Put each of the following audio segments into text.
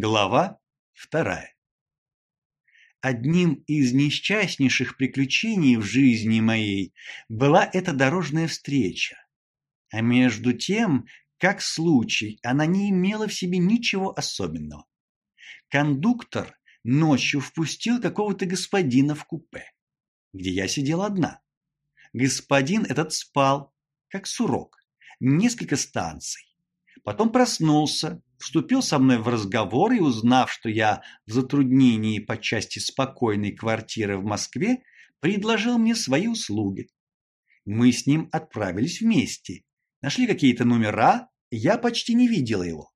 Глава вторая. Одним из несчастнейших приключений в жизни моей была эта дорожная встреча. А между тем, как случай, она не имела в себе ничего особенного. Кондуктор ночью впустил какого-то господина в купе, где я сидела одна. Господин этот спал, как сурок, несколько станций. Потом проснулся, вступил со мной в разговор и, узнав, что я в затруднении по части спокойной квартиры в Москве, предложил мне свои услуги. Мы с ним отправились вместе, нашли какие-то номера, я почти не видела его.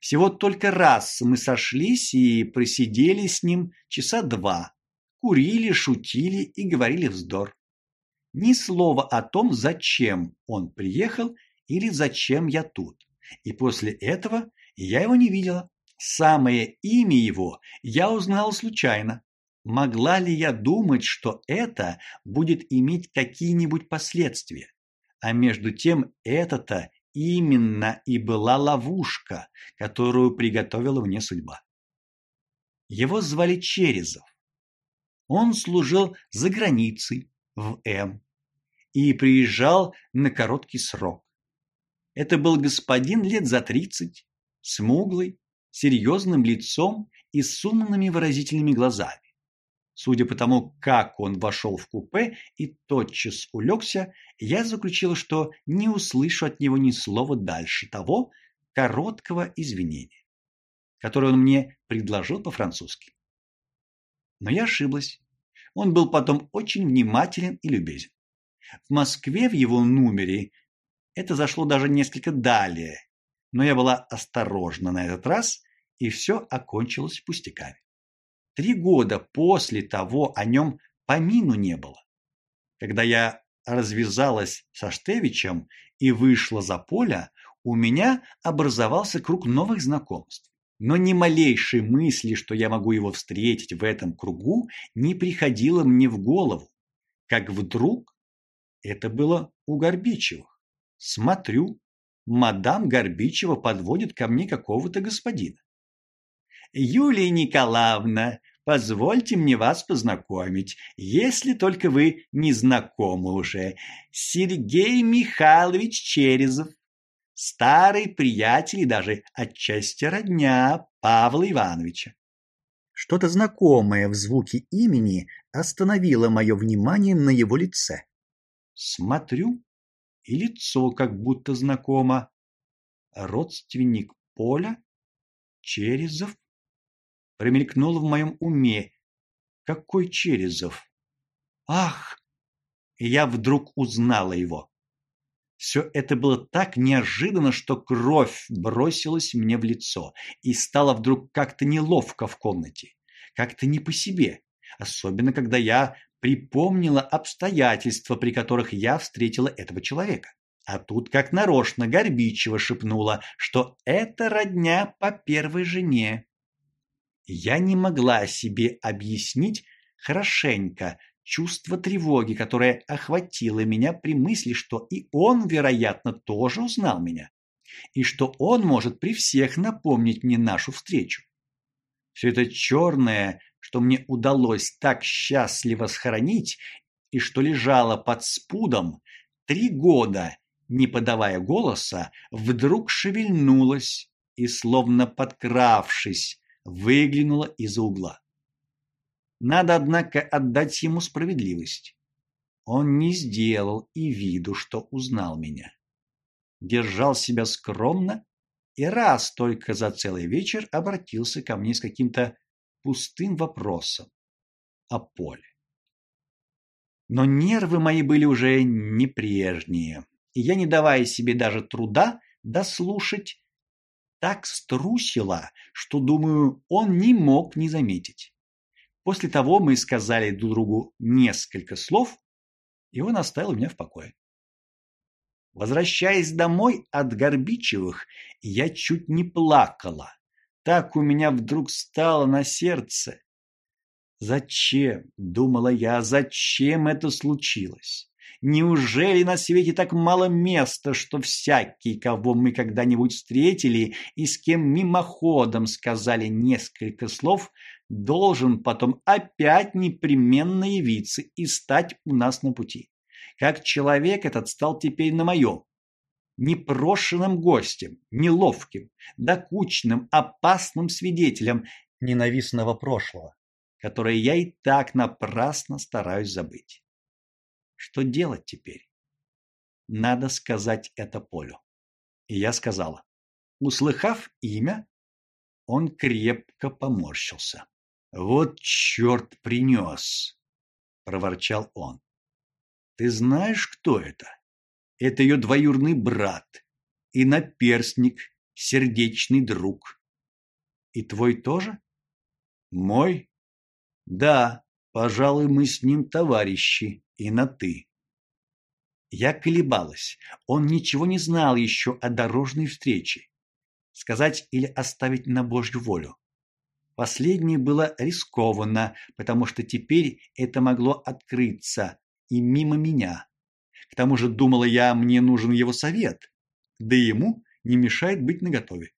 Всего только раз мы сошлись и просидели с ним часа два, курили, шутили и говорили вздор. Ни слова о том, зачем он приехал или зачем я тут. И после этого я его не видела. Самое имя его я узнала случайно. Могла ли я думать, что это будет иметь какие-нибудь последствия? А между тем это-то именно и была ловушка, которую приготовила мне судьба. Его звали Черезов. Он служил за границей в М и приезжал на короткий срок. Это был господин лет за тридцать, смуглый, серьезным лицом и с умными выразительными глазами. Судя по тому, как он вошел в купе и тотчас улегся, я заключила, что не услышу от него ни слова дальше того короткого извинения, которое он мне предложил по-французски. Но я ошиблась. Он был потом очень внимателен и любезен. В Москве в его номере это зашло даже несколько далее, но я была осторожна на этот раз, и все окончилось пустяками. Три года после того о нем помину не было. Когда я развязалась со Штевичем и вышла за поле, у меня образовался круг новых знакомств. Но ни малейшей мысли, что я могу его встретить в этом кругу, не приходило мне в голову. Как вдруг это было у Горбичевых. Смотрю, мадам Горбичева подводит ко мне какого-то господина. Юлия Николаевна, позвольте мне вас познакомить, если только вы не знакомы уже. Сергей Михайлович Черезов, старый приятель и даже отчасти родня Павла Ивановича. Что-то знакомое в звуке имени остановило мое внимание на его лице. Смотрю, и лицо как будто знакомо. Родственник Поля? Черезов? Промелькнуло в моем уме. Какой Черезов? Ах! Я вдруг узнала его. Все это было так неожиданно, что кровь бросилась мне в лицо, и стало вдруг как-то неловко в комнате, как-то не по себе, особенно когда я припомнила обстоятельства, при которых я встретила этого человека. А тут как нарочно Горбичева шепнула, что это родня по первой жене. Я не могла себе объяснить хорошенько чувство тревоги, которое охватило меня при мысли, что и он, вероятно, тоже узнал меня, и что он может при всех напомнить мне нашу встречу. Все это черное, что мне удалось так счастливо сохранить и что лежало под спудом три года, не подавая голоса, вдруг шевельнулось и, словно подкравшись, выглянуло из-за угла. Надо, однако, отдать ему справедливость. Он не сделал и виду, что узнал меня. Держал себя скромно и раз только за целый вечер обратился ко мне с каким-то пустым вопросом о поле. Но нервы мои были уже не прежние, и я, не давая себе даже труда дослушать, так струсила, что, думаю, он не мог не заметить. После того мы сказали друг другу несколько слов, и он оставил меня в покое. Возвращаясь домой от Горбичевых, я чуть не плакала. Так у меня вдруг стало на сердце. Зачем, думала я, зачем это случилось? Неужели на свете так мало места, что всякий, кого мы когда-нибудь встретили и с кем мимоходом сказали несколько слов, должен потом опять непременно явиться и стать у нас на пути? Как человек этот стал теперь на моем, непрошенным гостем, неловким, докучным, опасным свидетелем ненавистного прошлого, которое я и так напрасно стараюсь забыть. Что делать теперь? Надо сказать это Полю. И я сказала. Услыхав имя, он крепко поморщился. Вот черт принес, проворчал он. Ты знаешь, кто это? Это ее двоюродный брат и наперстник, сердечный друг. И твой тоже? Мой? Да, пожалуй, мы с ним товарищи и на ты. Я колебалась. Он ничего не знал еще о дорожной встрече. Сказать или оставить на Божью волю. Последнее было рискованно, потому что теперь это могло открыться и мимо меня. Тому же, думала я, мне нужен его совет. Да и ему не мешает быть наготове.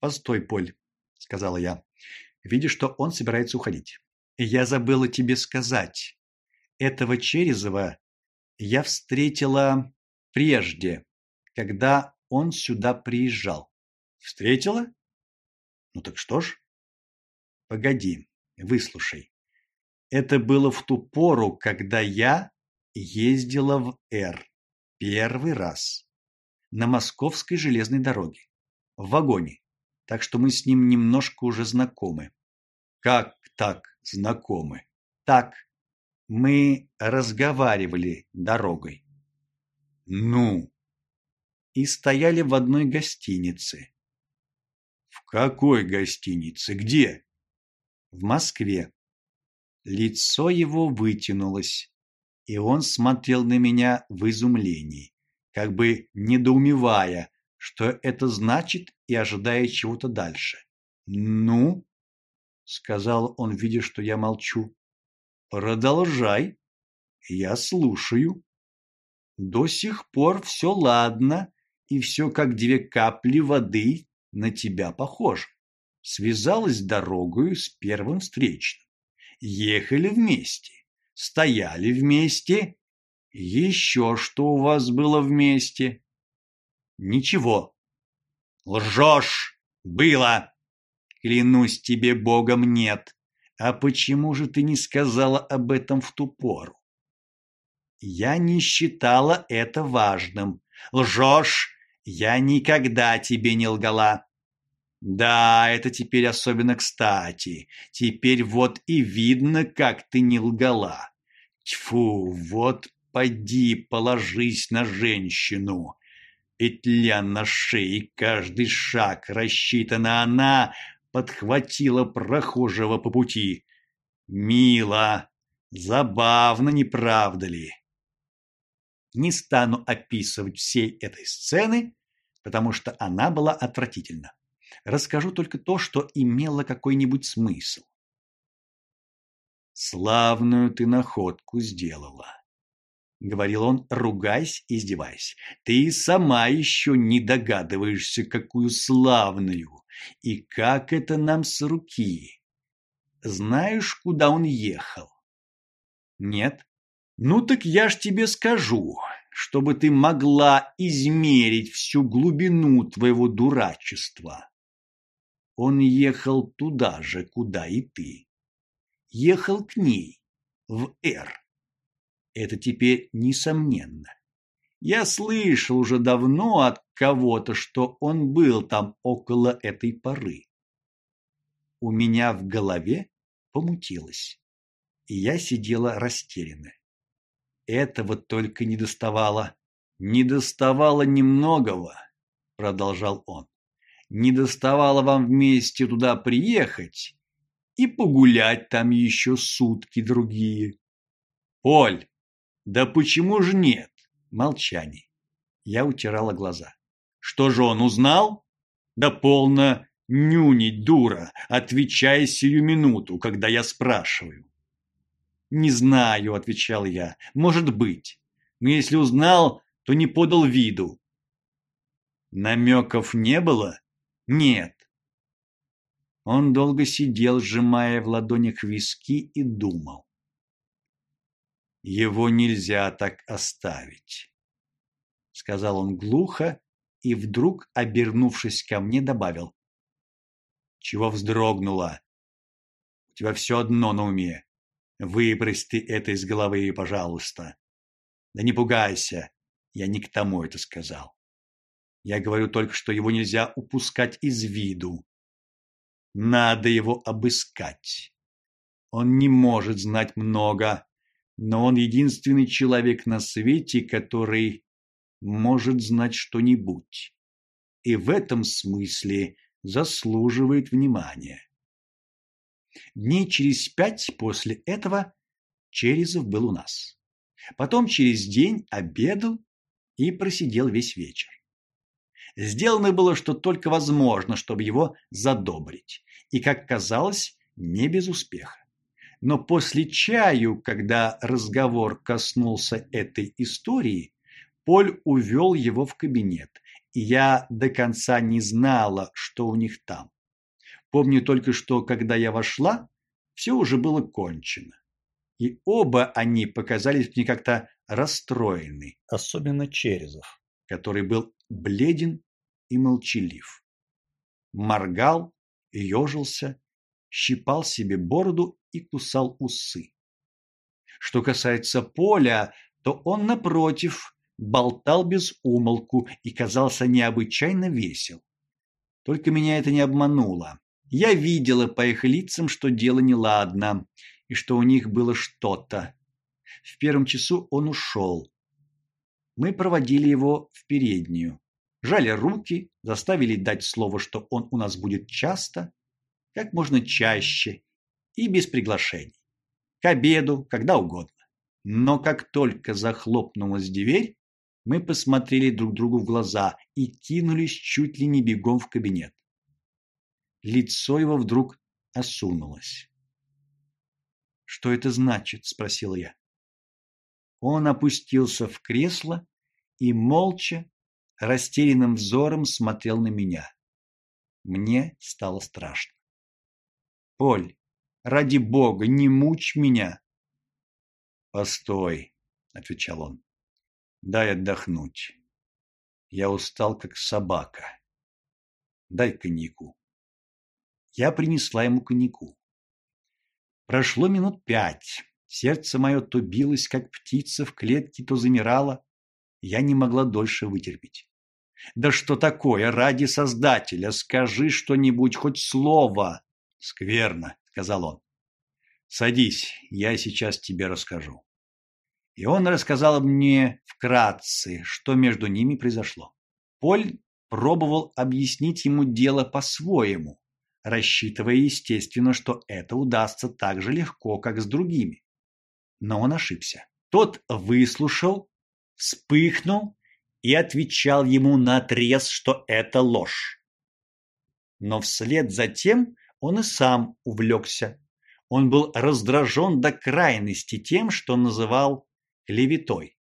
"Постой, Поль", сказала я, видя, что он собирается уходить. "Я забыла тебе сказать. Этого Черезова я встретила прежде, когда он сюда приезжал. Встретила? Ну так что ж? Погоди, выслушай. Это было в ту пору, когда я ездила в Р первый раз на московской железной дороге в вагоне. Так что мы с ним немножко уже знакомы. Как так знакомы? Так, мы разговаривали дорогой. Ну, и стояли в одной гостинице. В какой гостинице? Где? В Москве. Лицо его вытянулось, и он смотрел на меня в изумлении, как бы недоумевая, что это значит и ожидая чего-то дальше. "Ну?" сказал он, видя, что я молчу. Продолжай. Я слушаю. До сих пор все ладно, и все как две капли воды на тебя похоже. Связалась дорогою с первым встречным. Ехали вместе, стояли вместе. Еще что у вас было вместе? Ничего. Лжешь. Было. Клянусь тебе Богом, нет. А почему же ты не сказала об этом в ту пору? Я не считала это важным. Лжешь? Я никогда тебе не лгала. Да, это теперь особенно кстати. Теперь вот и видно, как ты не лгала. Тьфу, вот поди положись на женщину. Петля на шее, каждый шаг рассчитана она подхватила прохожего по пути. Мило, забавно, не правда ли? Не стану описывать всей этой сцены, потому что она была отвратительна. Расскажу только то, что имело какой-нибудь смысл. Славную ты находку сделала, говорил он, ругаясь и издеваясь. Ты сама еще не догадываешься, какую славную. И как это нам с руки? Знаешь, куда он ехал? Нет. Ну так я ж тебе скажу, чтобы ты могла измерить всю глубину твоего дурачества. Он ехал туда же, куда и ты. Ехал к ней, в Р. Это теперь несомненно. Я слышал уже давно от кого-то, что он был там около этой поры. У меня в голове помутилось, и я сидела растерянная. Этого только не доставало. Не доставало немногого, продолжал он. Не доставало вам вместе туда приехать и погулять там еще сутки другие. Оль, да почему же нет? Молчание. Я утирала глаза. Что же он узнал? Да полно нюнить, дура, отвечай сию минуту, когда я спрашиваю. Не знаю, отвечал я. Может быть. Но если узнал, то не подал виду. Намеков не было? Нет. Он долго сидел, сжимая в ладонях виски и думал. Его нельзя так оставить, сказал он глухо и вдруг, обернувшись ко мне, добавил: Чего вздрогнула? У тебя все одно на уме. Выбрось ты это из головы, пожалуйста. Да не пугайся, я не к тому это сказал. Я говорю только, что его нельзя упускать из виду. Надо его обыскать. Он не может знать много, но он единственный человек на свете, который может знать что-нибудь. И в этом смысле заслуживает внимания. Дней через пять после этого Черезов был у нас. Потом через день обедал и просидел весь вечер. Сделано было, что только возможно, чтобы его задобрить, и, как казалось, не без успеха. Но после чаю, когда разговор коснулся этой истории, Поль увел его в кабинет, и я до конца не знала, что у них там. Помню только, что когда я вошла, все уже было кончено. И оба они показались мне как-то расстроены, особенно Черезов, который был бледен и молчалив. Моргал, ежился, щипал себе бороду и кусал усы. Что касается Поля, то он напротив болтал без умолку и казался необычайно весел. Только меня это не обмануло. Я видела по их лицам, что дело неладно и что у них было что-то. В первом часу он ушел. Мы проводили его в переднюю, жали руки, заставили дать слово, что он у нас будет часто, как можно чаще и без приглашений. К обеду, когда угодно. Но как только захлопнулась дверь, мы посмотрели друг другу в глаза и кинулись чуть ли не бегом в кабинет. Лицо его вдруг осунулось. Что это значит, спросил я. Он опустился в кресло и молча, растерянным взором смотрел на меня. Мне стало страшно. Поль, Ради бога, не мучь меня. Постой, отвечал он. Дай отдохнуть. Я устал как собака. Дай коньяку. Я принесла ему коньяку. Прошло минут пять. Сердце мое то билось, как птица в клетке, то замирало. Я не могла дольше вытерпеть. Да что такое, ради Создателя, скажи что-нибудь, хоть слово. Скверно, сказал он. Садись, я сейчас тебе расскажу. И он рассказал мне вкратце, что между ними произошло. Поль пробовал объяснить ему дело по-своему, рассчитывая, естественно, что это удастся так же легко, как с другими. Но он ошибся. Тот выслушал, вспыхнул и отвечал ему на отрез, что это ложь. Но вслед за тем он и сам увлекся. Он был раздражен до крайности тем, что называл клеветой.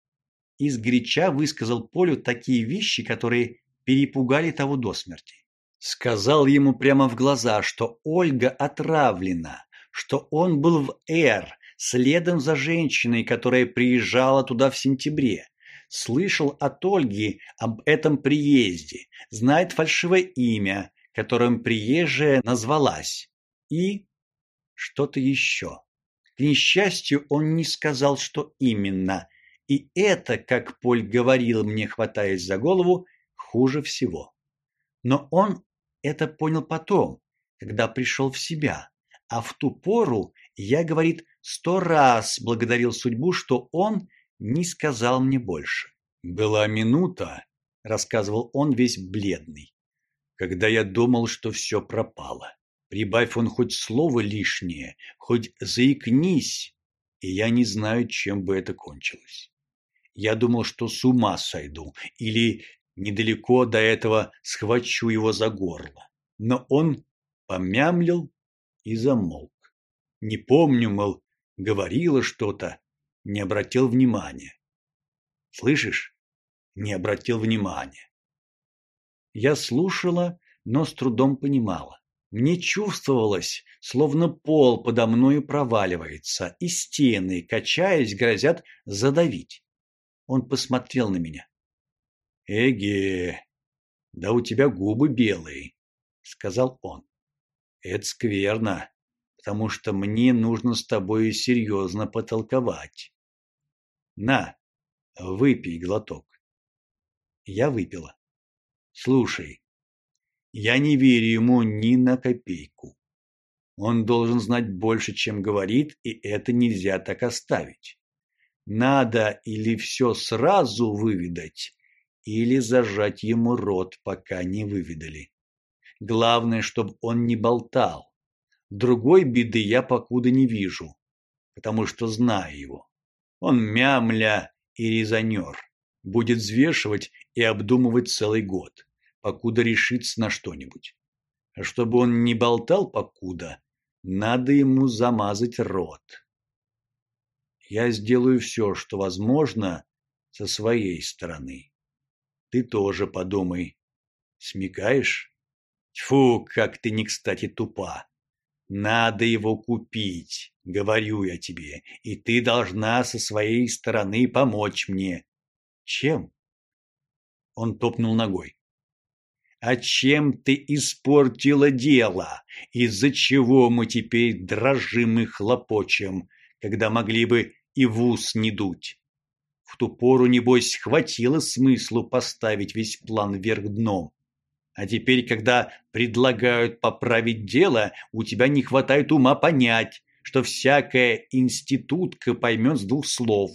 Из горяча высказал Полю такие вещи, которые перепугали того до смерти. Сказал ему прямо в глаза, что Ольга отравлена, что он был в Р, следом за женщиной, которая приезжала туда в сентябре. Слышал от Ольги об этом приезде, знает фальшивое имя, которым приезжая назвалась, и что-то еще. К несчастью, он не сказал, что именно, и это, как Поль говорил мне, хватаясь за голову, хуже всего. Но он это понял потом, когда пришел в себя, а в ту пору я, говорит, сто раз благодарил судьбу, что он не сказал мне больше. Была минута, рассказывал он весь бледный, когда я думал, что все пропало. Прибавь он хоть слово лишнее, хоть заикнись, и я не знаю, чем бы это кончилось. Я думал, что с ума сойду или недалеко до этого схвачу его за горло. Но он помямлил и замолк. Не помню, мол, говорила что-то, не обратил внимания. Слышишь? Не обратил внимания. Я слушала, но с трудом понимала. Мне чувствовалось, словно пол подо мною проваливается, и стены, качаясь, грозят задавить. Он посмотрел на меня. «Эге, да у тебя губы белые», — сказал он. «Это скверно, потому что мне нужно с тобой серьезно потолковать. На, выпей глоток». Я выпила. «Слушай, я не верю ему ни на копейку. Он должен знать больше, чем говорит, и это нельзя так оставить. Надо или все сразу выведать, или зажать ему рот, пока не выведали. Главное, чтобы он не болтал. Другой беды я покуда не вижу, потому что знаю его. Он мямля и резонер, будет взвешивать и обдумывать целый год, покуда решится на что-нибудь. А чтобы он не болтал покуда, надо ему замазать рот. Я сделаю все, что возможно со своей стороны. Ты тоже подумай. Смекаешь? Тьфу, как ты не кстати тупа. Надо его купить, говорю я тебе, и ты должна со своей стороны помочь мне. Чем? Он топнул ногой. А чем ты испортила дело? Из-за чего мы теперь дрожим и хлопочем, когда могли бы и в ус не дуть? В ту пору, небось, хватило смыслу поставить весь план вверх дном. А теперь, когда предлагают поправить дело, у тебя не хватает ума понять, что всякая институтка поймет с двух слов.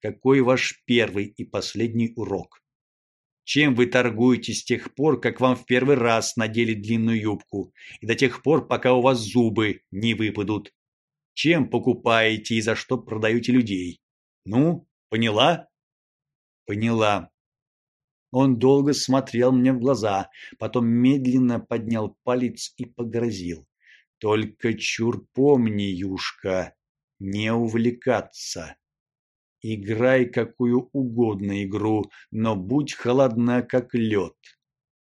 Какой ваш первый и последний урок? Чем вы торгуете с тех пор, как вам в первый раз надели длинную юбку, и до тех пор, пока у вас зубы не выпадут? Чем покупаете и за что продаете людей? Ну, Поняла? Поняла. Он долго смотрел мне в глаза, потом медленно поднял палец и погрозил. Только чур помни, Юшка, не увлекаться. Играй какую угодно игру, но будь холодна, как лед.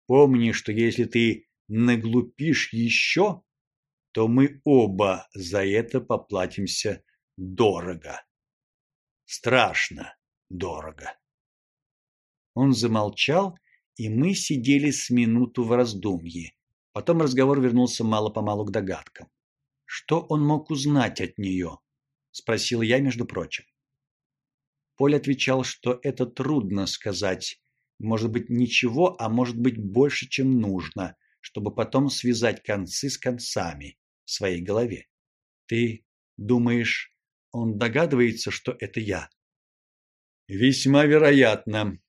Помни, что если ты наглупишь еще, то мы оба за это поплатимся дорого страшно дорого. Он замолчал, и мы сидели с минуту в раздумье. Потом разговор вернулся мало-помалу к догадкам. Что он мог узнать от нее? спросил я, между прочим. Поль отвечал, что это трудно сказать. Может быть, ничего, а может быть, больше, чем нужно, чтобы потом связать концы с концами в своей голове. Ты думаешь, он догадывается, что это я. Весьма вероятно,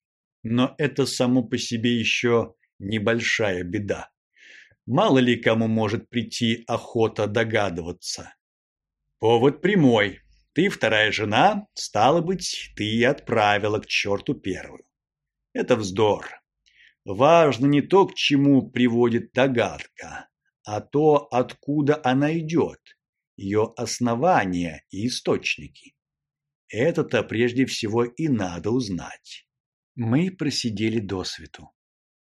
но это само по себе еще небольшая беда. Мало ли кому может прийти охота догадываться. Повод прямой. Ты вторая жена, стало быть, ты и отправила к черту первую. Это вздор. Важно не то, к чему приводит догадка, а то, откуда она идет ее основания и источники. Это-то прежде всего и надо узнать. Мы просидели до свету.